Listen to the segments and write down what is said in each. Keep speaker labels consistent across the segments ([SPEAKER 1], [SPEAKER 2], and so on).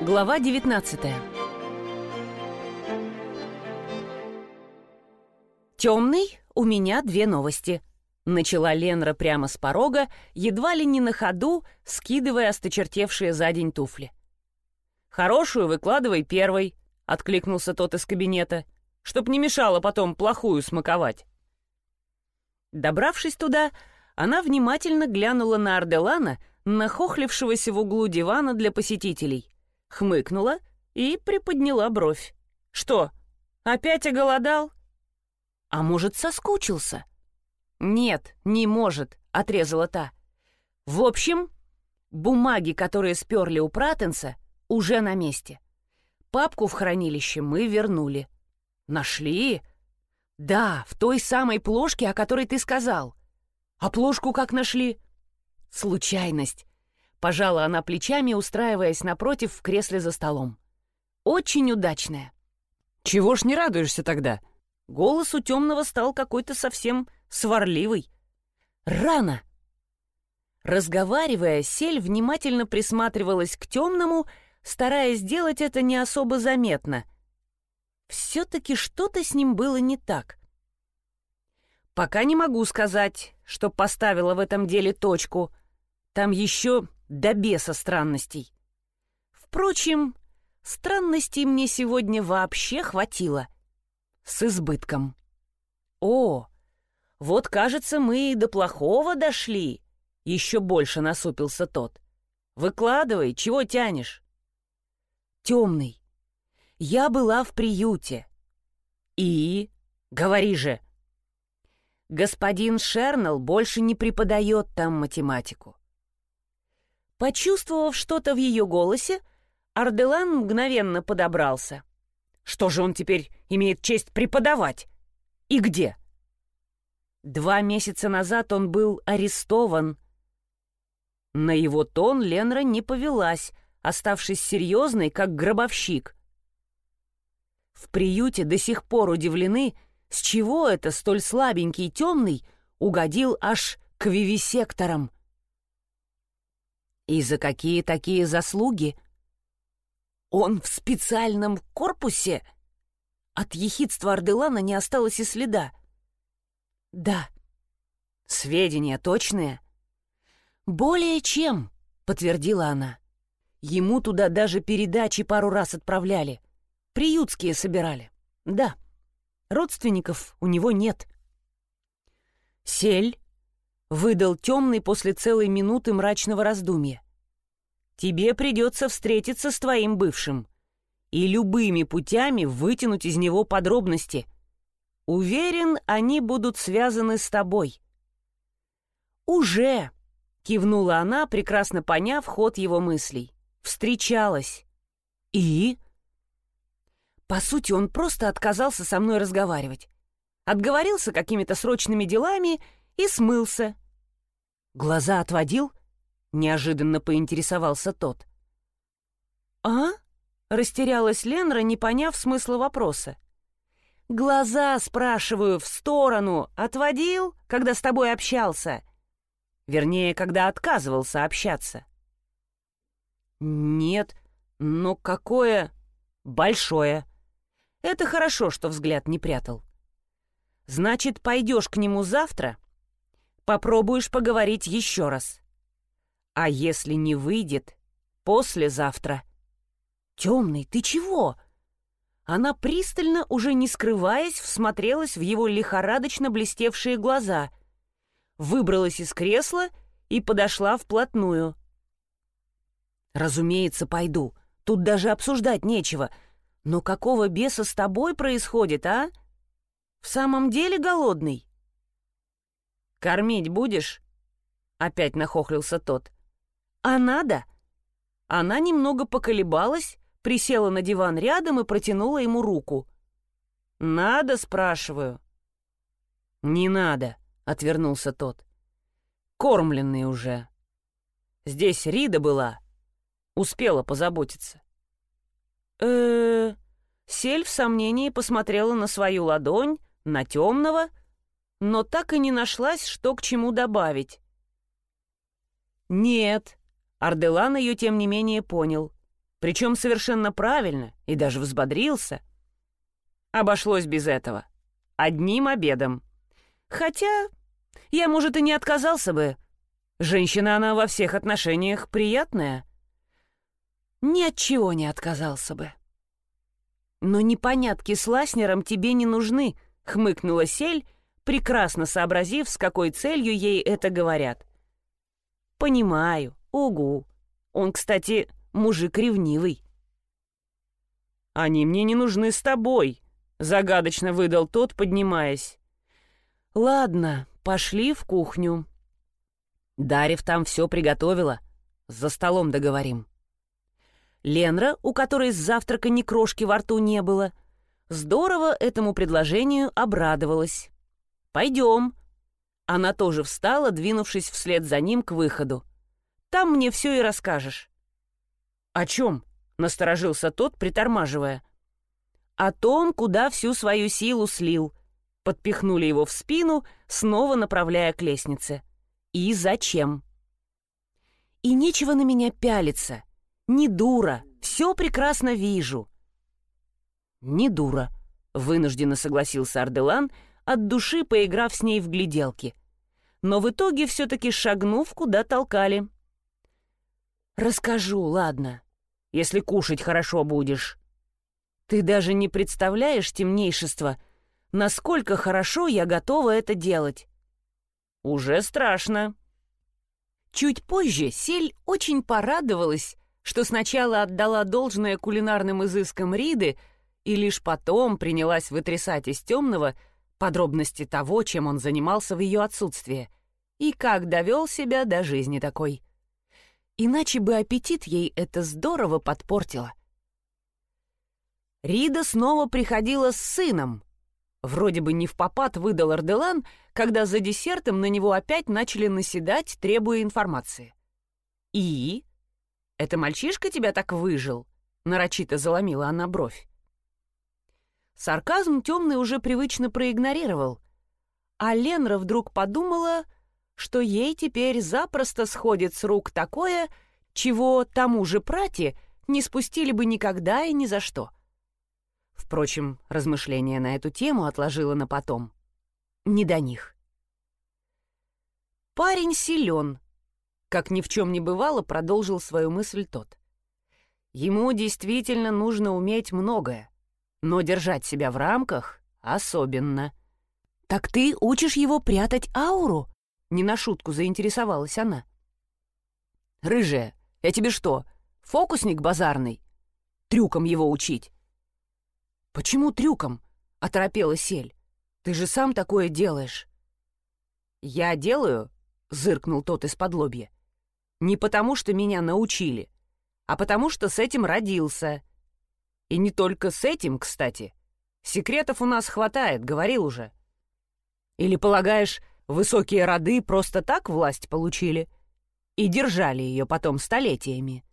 [SPEAKER 1] Глава 19 «Темный, у меня две новости», — начала Ленра прямо с порога, едва ли не на ходу, скидывая осточертевшие за день туфли. «Хорошую выкладывай первой», — откликнулся тот из кабинета, «чтоб не мешало потом плохую смаковать». Добравшись туда, она внимательно глянула на Арделана, нахохлившегося в углу дивана для посетителей — хмыкнула и приподняла бровь. «Что, опять оголодал?» «А может, соскучился?» «Нет, не может», — отрезала та. «В общем, бумаги, которые сперли у Пратенса, уже на месте. Папку в хранилище мы вернули». «Нашли?» «Да, в той самой плошке, о которой ты сказал». «А плошку как нашли?» «Случайность. Пожала она плечами, устраиваясь напротив в кресле за столом. «Очень удачная».
[SPEAKER 2] «Чего ж не радуешься тогда?»
[SPEAKER 1] Голос у темного стал какой-то совсем сварливый. «Рано!» Разговаривая, Сель внимательно присматривалась к темному, стараясь сделать это не особо заметно. Все-таки что-то с ним было не так. Пока не могу сказать, что поставила в этом деле точку. Там еще до беса странностей. Впрочем, странностей мне сегодня вообще хватило. С избытком. О, вот, кажется, мы и до плохого дошли. Еще больше насупился тот. Выкладывай, чего тянешь? Темный. Я была в приюте. И? Говори же. Господин Шернелл больше не преподает там математику. Почувствовав что-то в ее голосе, Арделан мгновенно подобрался. Что же он теперь имеет честь преподавать? И где? Два месяца назад он был арестован. На его тон Ленра не повелась, оставшись серьезной, как гробовщик. В приюте до сих пор удивлены, с чего это столь слабенький темный угодил аж к вивисекторам — и за какие такие заслуги? Он в специальном корпусе? От ехидства Арделана не осталось и следа. Да. Сведения точные? Более чем, подтвердила она. Ему туда даже передачи пару раз отправляли. Приютские собирали. Да. Родственников у него нет. Сель выдал темный после целой минуты мрачного раздумья. «Тебе придется встретиться с твоим бывшим и любыми путями вытянуть из него подробности. Уверен, они будут связаны с тобой». «Уже!» — кивнула она, прекрасно поняв ход его мыслей. «Встречалась». «И?» По сути, он просто отказался со мной разговаривать. Отговорился какими-то срочными делами и смылся. «Глаза отводил?» — неожиданно поинтересовался тот. «А?» — растерялась Ленра, не поняв смысла вопроса. «Глаза, спрашиваю, в сторону отводил, когда с тобой общался?» Вернее, когда отказывался общаться. «Нет, но какое...» «Большое. Это хорошо, что взгляд не прятал. Значит, пойдешь к нему завтра попробуешь поговорить еще раз. А если не выйдет, послезавтра. Темный, ты чего? Она пристально, уже не скрываясь, всмотрелась в его лихорадочно блестевшие глаза, выбралась из кресла и подошла вплотную. «Разумеется, пойду. Тут даже обсуждать нечего. Но какого беса с тобой происходит, а? В самом деле голодный?» «Кормить будешь?» Опять нахохлился тот. «А надо?» Она немного поколебалась, присела на диван рядом и протянула ему руку. «Надо?» — спрашиваю. «Не надо», — отвернулся тот. «Кормленный уже. Здесь Рида была. Успела позаботиться». э Сель в сомнении посмотрела на свою ладонь, на темного — но так и не нашлась, что к чему добавить. «Нет», — Арделан ее тем не менее понял. Причем совершенно правильно и даже взбодрился. Обошлось без этого. Одним обедом. Хотя я, может, и не отказался бы. Женщина она во всех отношениях приятная. Ни от чего не отказался бы. Но непонятки с Ласнером тебе не нужны, хмыкнула Сель, прекрасно сообразив, с какой целью ей это говорят. Понимаю, угу. Он, кстати, мужик ревнивый. «Они мне не нужны с тобой», — загадочно выдал тот, поднимаясь. «Ладно, пошли в кухню». Дарев там все приготовила. За столом договорим. Ленра, у которой с завтрака ни крошки во рту не было, здорово этому предложению обрадовалась. «Пойдем». Она тоже встала, двинувшись вслед за ним к выходу. «Там мне все и расскажешь». «О чем?» — насторожился тот, притормаживая. «О том, куда всю свою силу слил». Подпихнули его в спину, снова направляя к лестнице. «И зачем?» «И нечего на меня пялиться. Не дура, все прекрасно вижу». «Не дура», — вынужденно согласился Арделан, от души поиграв с ней в гляделки. Но в итоге все-таки шагнув, куда толкали. «Расскажу, ладно, если кушать хорошо будешь. Ты даже не представляешь, темнейшество, насколько хорошо я готова это делать». «Уже страшно». Чуть позже Сель очень порадовалась, что сначала отдала должное кулинарным изыскам Риды и лишь потом принялась вытрясать из темного подробности того, чем он занимался в ее отсутствие, и как довел себя до жизни такой. Иначе бы аппетит ей это здорово подпортило. Рида снова приходила с сыном. Вроде бы не в попад выдал Арделан, когда за десертом на него опять начали наседать, требуя информации. «И?» «Это мальчишка тебя так выжил?» — нарочито заломила она бровь. Сарказм темный уже привычно проигнорировал, а Ленра вдруг подумала, что ей теперь запросто сходит с рук такое, чего тому же прате не спустили бы никогда и ни за что. Впрочем, размышления на эту тему отложила на потом. Не до них. Парень силен, как ни в чем не бывало, продолжил свою мысль тот. Ему действительно нужно уметь многое, но держать себя в рамках особенно. «Так ты учишь его прятать ауру?» Не на шутку заинтересовалась она. «Рыжая, я тебе что, фокусник базарный? Трюком его учить?» «Почему трюком?» — оторопела Сель. «Ты же сам такое делаешь». «Я делаю?» — зыркнул тот из-под лобья. Не потому, что меня научили, а потому, что с этим родился. И не только с этим, кстати. Секретов у нас хватает, говорил уже. Или полагаешь, высокие роды просто так власть получили и держали ее потом столетиями?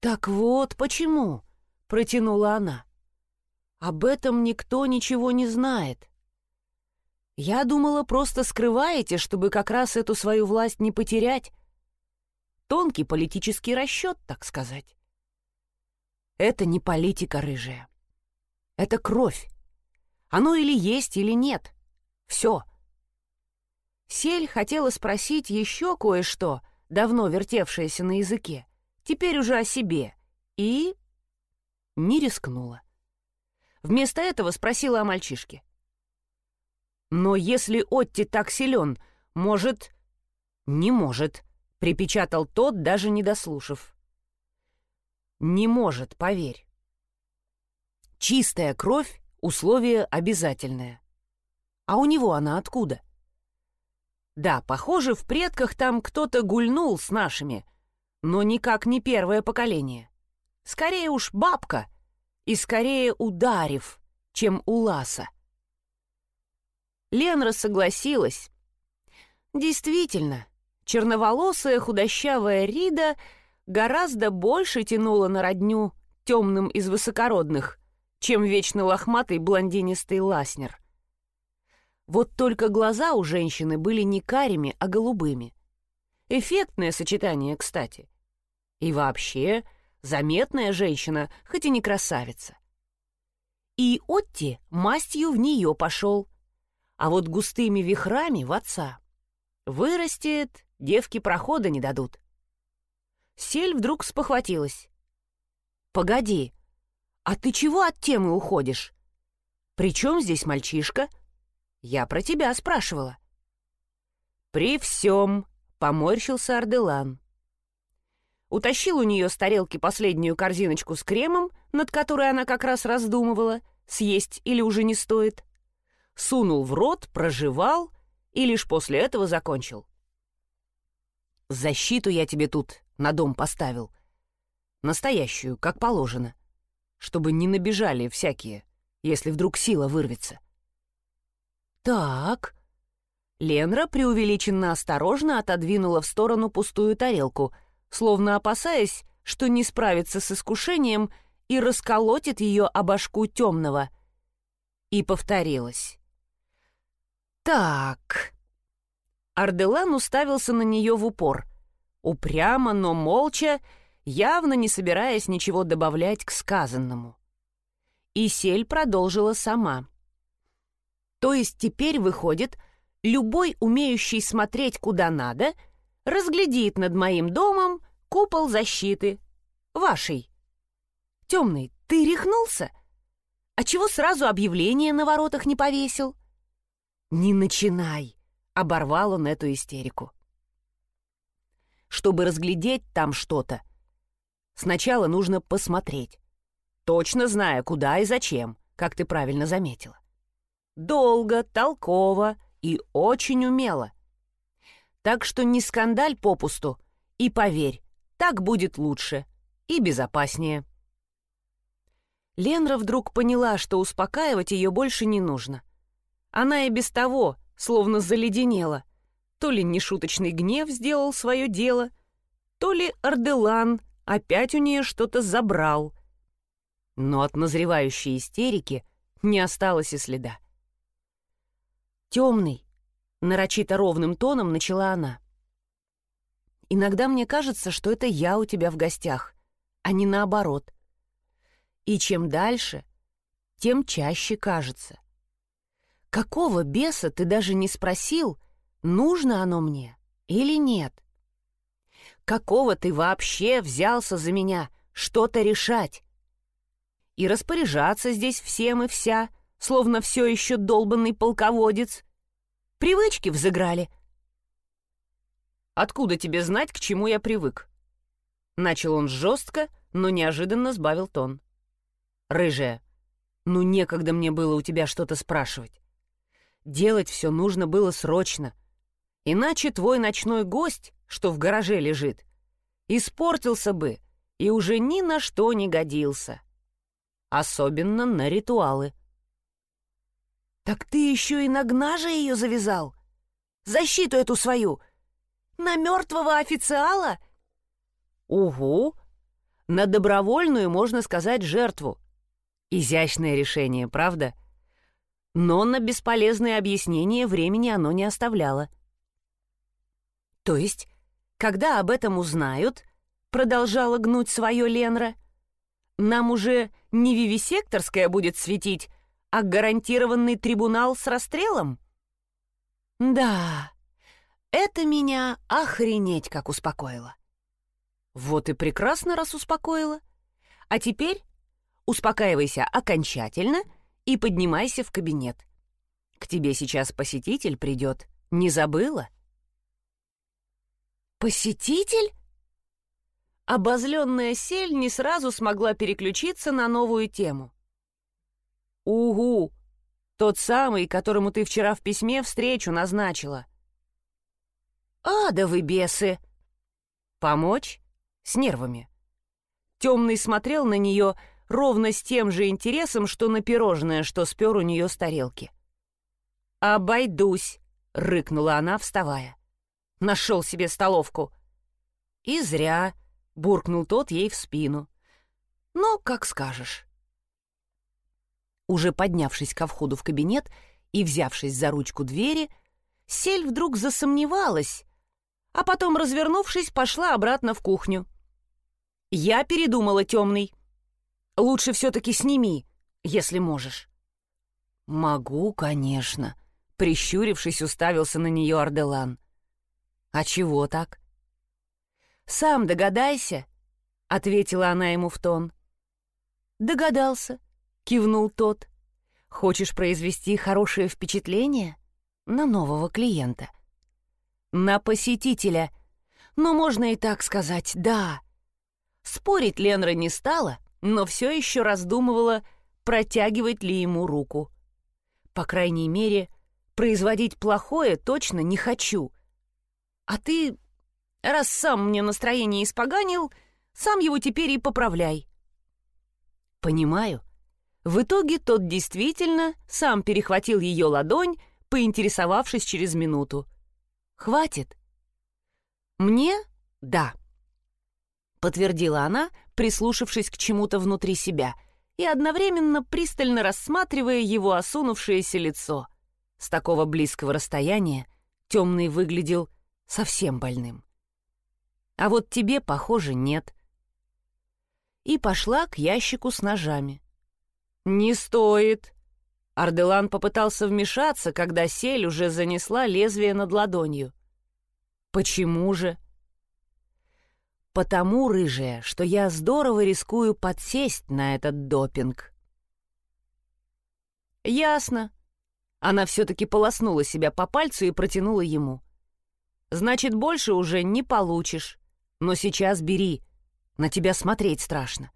[SPEAKER 1] «Так вот почему», — протянула она. «Об этом никто ничего не знает. Я думала, просто скрываете, чтобы как раз эту свою власть не потерять. Тонкий политический расчет, так сказать. Это не политика рыжая. Это кровь. Оно или есть, или нет. Все. Сель хотела спросить еще кое-что, давно вертевшееся на языке, теперь уже о себе, и... не рискнула. Вместо этого спросила о мальчишке. Но если Отти так силен, может... Не может, припечатал тот, даже не дослушав. Не может, поверь. Чистая кровь — условие обязательное. А у него она откуда? Да, похоже, в предках там кто-то гульнул с нашими, но никак не первое поколение. Скорее уж бабка, и скорее ударив, чем у Ласа. Ленра согласилась. Действительно, черноволосая худощавая Рида гораздо больше тянула на родню темным из высокородных, чем вечно лохматый блондинистый ласнер. Вот только глаза у женщины были не карими, а голубыми. Эффектное сочетание, кстати. И вообще, заметная женщина, хоть и не красавица. И Отти мастью в нее пошел, а вот густыми вихрами в отца. Вырастет, девки прохода не дадут. Сель вдруг спохватилась. «Погоди, а ты чего от темы уходишь? При чем здесь мальчишка? Я про тебя спрашивала». «При всем», — поморщился Арделан. Утащил у нее с тарелки последнюю корзиночку с кремом, над которой она как раз раздумывала, съесть или уже не стоит. Сунул в рот, прожевал и лишь после этого закончил. «Защиту я тебе тут на дом поставил. Настоящую, как положено. Чтобы не набежали всякие, если вдруг сила вырвется. Так. Ленра преувеличенно осторожно отодвинула в сторону пустую тарелку, словно опасаясь, что не справится с искушением и расколотит ее о башку темного. И повторилась. «Так...» Арделан уставился на нее в упор, упрямо, но молча, явно не собираясь ничего добавлять к сказанному. И Сель продолжила сама. То есть теперь выходит, любой, умеющий смотреть куда надо, разглядит над моим домом купол защиты. Вашей. Темный, ты рехнулся? А чего сразу объявление на воротах не повесил? Не начинай, оборвал он эту истерику. Чтобы разглядеть там что-то, сначала нужно посмотреть, точно зная, куда и зачем, как ты правильно заметила. Долго, толково и очень умело. Так что не скандаль попусту, и поверь, так будет лучше и безопаснее. Ленра вдруг поняла, что успокаивать ее больше не нужно. Она и без того словно заледенела, то ли нешуточный гнев сделал свое дело, то ли Арделан опять у нее что-то забрал. Но от назревающей истерики не осталось и следа. «Темный», — нарочито ровным тоном начала она. «Иногда мне кажется, что это я у тебя в гостях, а не наоборот. И чем дальше, тем чаще кажется. Какого беса ты даже не спросил, — нужно оно мне или нет? Какого ты вообще взялся за меня что-то решать? И распоряжаться здесь всем и вся, словно все еще долбанный полководец. Привычки взыграли. «Откуда тебе знать, к чему я привык?» Начал он жестко, но неожиданно сбавил тон. «Рыжая, ну некогда мне было у тебя что-то спрашивать. Делать все нужно было срочно, Иначе твой ночной гость, что в гараже лежит, испортился бы и уже ни на что не годился. Особенно на ритуалы. «Так ты еще и на гнаже ее завязал? Защиту эту свою? На мертвого официала?» «Угу. На добровольную, можно сказать, жертву. Изящное решение, правда?» Но на бесполезное объяснение времени оно не оставляло. То есть, когда об этом узнают, продолжала гнуть свое Ленра, нам уже не вивисекторская будет светить, а гарантированный трибунал с расстрелом? Да, это меня охренеть как успокоило. Вот и прекрасно, раз успокоило. А теперь успокаивайся окончательно и поднимайся в кабинет. К тебе сейчас посетитель придет. Не забыла? — «Посетитель?» Обозленная сель не сразу смогла переключиться на новую тему. «Угу! Тот самый, которому ты вчера в письме встречу назначила». «А, да вы бесы!» «Помочь?» «С нервами». Темный смотрел на нее ровно с тем же интересом, что на пирожное, что спер у нее с тарелки. «Обойдусь!» — рыкнула она, вставая. Нашел себе столовку. И зря, буркнул тот ей в спину. Но как скажешь. Уже поднявшись ко входу в кабинет и взявшись за ручку двери, Сель вдруг засомневалась, а потом, развернувшись, пошла обратно в кухню. Я передумала, темный. Лучше все-таки сними, если можешь. Могу, конечно. Прищурившись, уставился на нее Арделан. А чего так? Сам догадайся, ответила она ему в тон. Догадался, кивнул тот. Хочешь произвести хорошее впечатление на нового клиента? На посетителя. Но можно и так сказать, да. Спорить Ленра не стала, но все еще раздумывала, протягивать ли ему руку. По крайней мере, производить плохое точно не хочу. А ты, раз сам мне настроение испоганил, сам его теперь и поправляй. Понимаю. В итоге тот действительно сам перехватил ее ладонь, поинтересовавшись через минуту. «Хватит?» «Мне? Да», — подтвердила она, прислушавшись к чему-то внутри себя и одновременно пристально рассматривая его осунувшееся лицо. С такого близкого расстояния темный выглядел совсем больным. «А вот тебе, похоже, нет», и пошла к ящику с ножами. «Не стоит!» Арделан попытался вмешаться, когда сель уже занесла лезвие над ладонью. «Почему же?» «Потому, рыжая, что я здорово рискую подсесть на этот допинг». «Ясно». Она все-таки полоснула себя по пальцу и протянула ему. «Значит, больше уже не получишь. Но сейчас бери, на тебя смотреть страшно».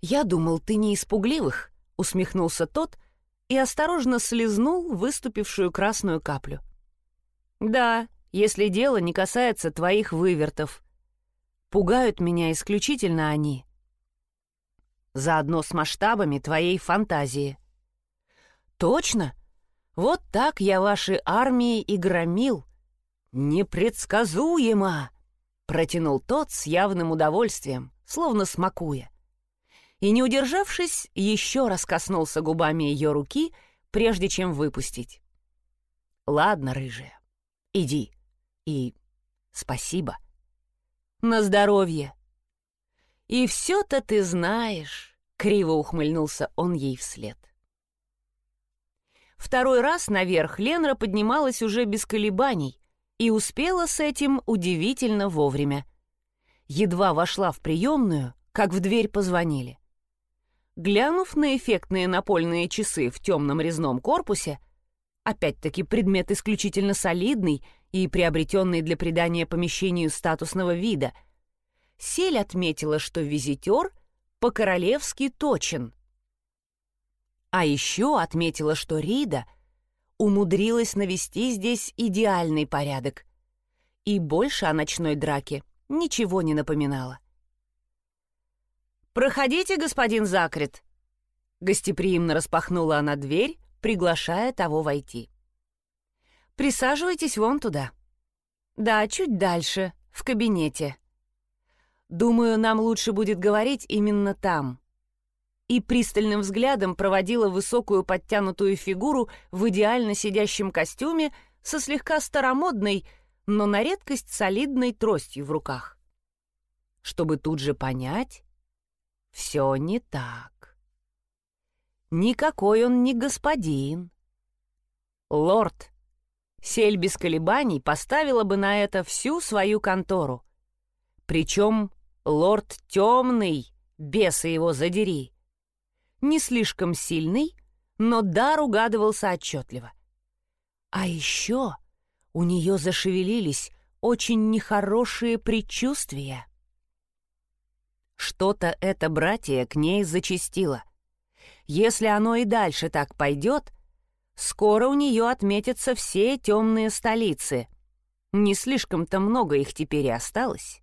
[SPEAKER 1] «Я думал, ты не испугливых», — усмехнулся тот и осторожно слезнул выступившую красную каплю. «Да, если дело не касается твоих вывертов. Пугают меня исключительно они. Заодно с масштабами твоей фантазии». «Точно? Вот так я ваши армии и громил. Непредсказуемо!» Протянул тот с явным удовольствием, словно смакуя. И, не удержавшись, еще раз коснулся губами ее руки, прежде чем выпустить. «Ладно, рыжая, иди. И спасибо. На здоровье. И все-то ты знаешь», — криво ухмыльнулся он ей вслед. Второй раз наверх Ленра поднималась уже без колебаний, и успела с этим удивительно вовремя. Едва вошла в приемную, как в дверь позвонили. Глянув на эффектные напольные часы в темном резном корпусе, опять-таки предмет исключительно солидный и приобретенный для придания помещению статусного вида, Сель отметила, что визитер по-королевски точен. А еще отметила, что Рида — умудрилась навести здесь идеальный порядок. И больше о ночной драке ничего не напоминала. «Проходите, господин Закрит!» Гостеприимно распахнула она дверь, приглашая того войти. «Присаживайтесь вон туда. Да, чуть дальше, в кабинете. Думаю, нам лучше будет говорить именно там и пристальным взглядом проводила высокую подтянутую фигуру в идеально сидящем костюме со слегка старомодной, но на редкость солидной тростью в руках. Чтобы тут же понять, все не так. Никакой он не господин. Лорд. Сель без колебаний поставила бы на это всю свою контору. Причем лорд темный, бесы его задери не слишком сильный, но дар угадывался отчетливо. А еще у нее зашевелились очень нехорошие предчувствия. Что-то это братья к ней зачастило. Если оно и дальше так пойдет, скоро у нее отметятся все темные столицы. Не слишком-то много их теперь и осталось.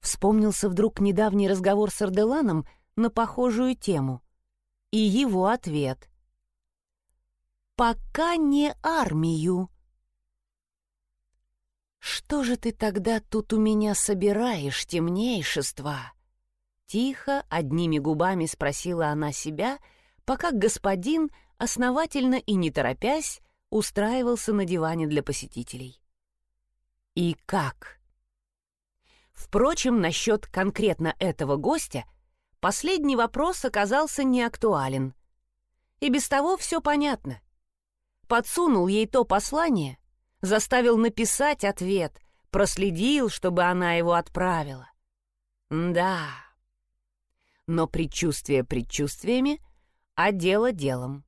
[SPEAKER 1] Вспомнился вдруг недавний разговор с Арделаном на похожую тему. И его ответ. «Пока не армию». «Что же ты тогда тут у меня собираешь, темнейшество?» Тихо, одними губами спросила она себя, пока господин, основательно и не торопясь, устраивался на диване для посетителей. «И как?» Впрочем, насчет конкретно этого гостя последний вопрос оказался неактуален. И без того все понятно. Подсунул ей то послание, заставил написать ответ, проследил, чтобы она его отправила. Да. Но предчувствие предчувствиями, а дело делом.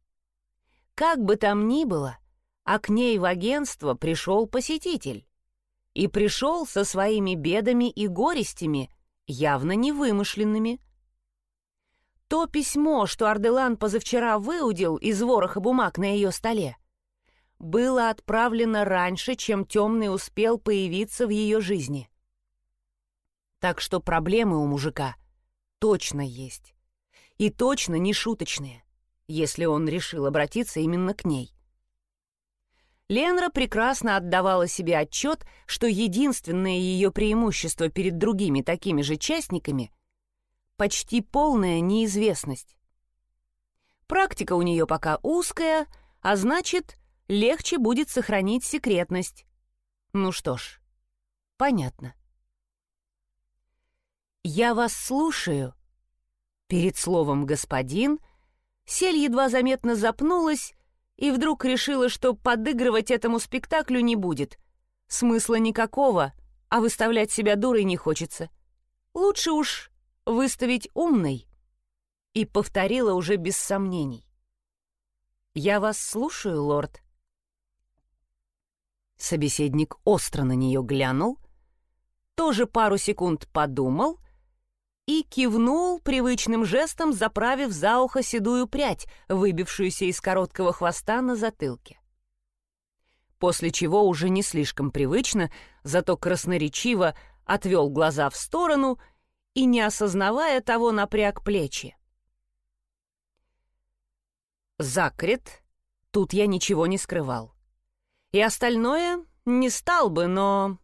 [SPEAKER 1] Как бы там ни было, а к ней в агентство пришел посетитель. И пришел со своими бедами и горестями, явно невымышленными. То письмо, что Арделан позавчера выудил из вороха бумаг на ее столе, было отправлено раньше, чем темный успел появиться в ее жизни. Так что проблемы у мужика точно есть. И точно не шуточные, если он решил обратиться именно к ней. Ленра прекрасно отдавала себе отчет, что единственное ее преимущество перед другими такими же частниками — почти полная неизвестность. Практика у нее пока узкая, а значит, легче будет сохранить секретность. Ну что ж, понятно. «Я вас слушаю». Перед словом «господин» Сель едва заметно запнулась и вдруг решила, что подыгрывать этому спектаклю не будет. Смысла никакого, а выставлять себя дурой не хочется. Лучше уж выставить умной. И повторила уже без сомнений. «Я вас слушаю, лорд». Собеседник остро на нее глянул, тоже пару секунд подумал и кивнул привычным жестом, заправив за ухо седую прядь, выбившуюся из короткого хвоста на затылке. После чего уже не слишком привычно, зато красноречиво отвел глаза в сторону и, не осознавая того, напряг плечи. Закрет, тут я ничего не скрывал. И остальное не стал бы, но...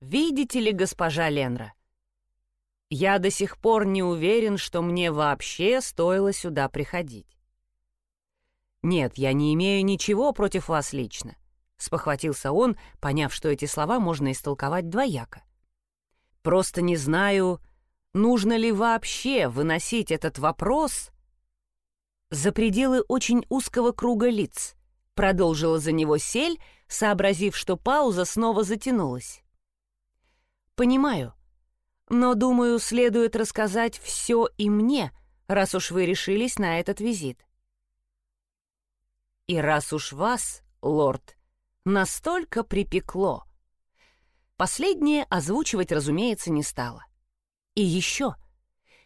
[SPEAKER 1] Видите ли, госпожа Ленра, я до сих пор не уверен, что мне вообще стоило сюда приходить. Нет, я не имею ничего против вас лично, спохватился он, поняв, что эти слова можно истолковать двояко. Просто не знаю, нужно ли вообще выносить этот вопрос за пределы очень узкого круга лиц. Продолжила за него сель, сообразив, что пауза снова затянулась. «Понимаю. Но, думаю, следует рассказать все и мне, раз уж вы решились на этот визит. И раз уж вас, лорд, настолько припекло. Последнее озвучивать, разумеется, не стало. И еще,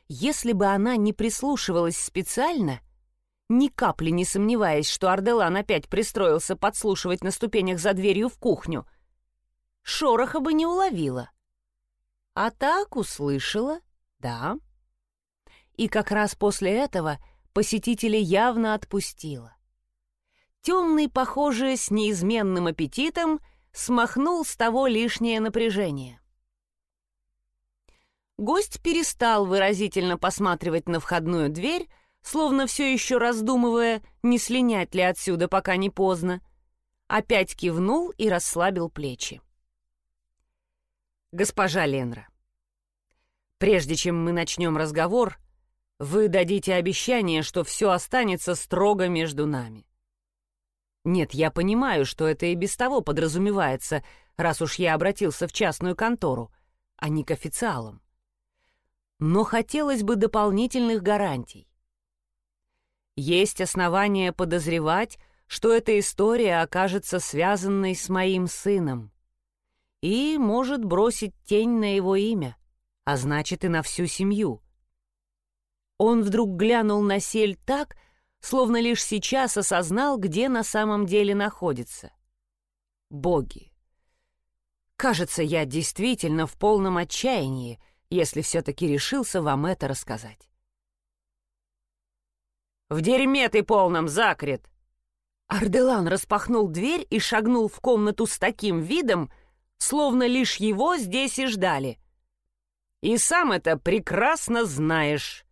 [SPEAKER 1] если бы она не прислушивалась специально, ни капли не сомневаясь, что Арделан опять пристроился подслушивать на ступенях за дверью в кухню, шороха бы не уловила. А так услышала, да. И как раз после этого посетителя явно отпустила. Темный, похоже, с неизменным аппетитом, смахнул с того лишнее напряжение. Гость перестал выразительно посматривать на входную дверь, словно все еще раздумывая, не слинять ли отсюда, пока не поздно. Опять кивнул и расслабил плечи. «Госпожа Ленра, прежде чем мы начнем разговор, вы дадите обещание, что все останется строго между нами. Нет, я понимаю, что это и без того подразумевается, раз уж я обратился в частную контору, а не к официалам. Но хотелось бы дополнительных гарантий. Есть основания подозревать, что эта история окажется связанной с моим сыном и может бросить тень на его имя, а значит и на всю семью. Он вдруг глянул на сель так, словно лишь сейчас осознал, где на самом деле находится. Боги! Кажется, я действительно в полном отчаянии, если все-таки решился вам это рассказать. В дерьме ты полном, Закрит!» Арделан распахнул дверь и шагнул в комнату с таким видом, словно лишь его здесь и ждали. «И сам это прекрасно знаешь».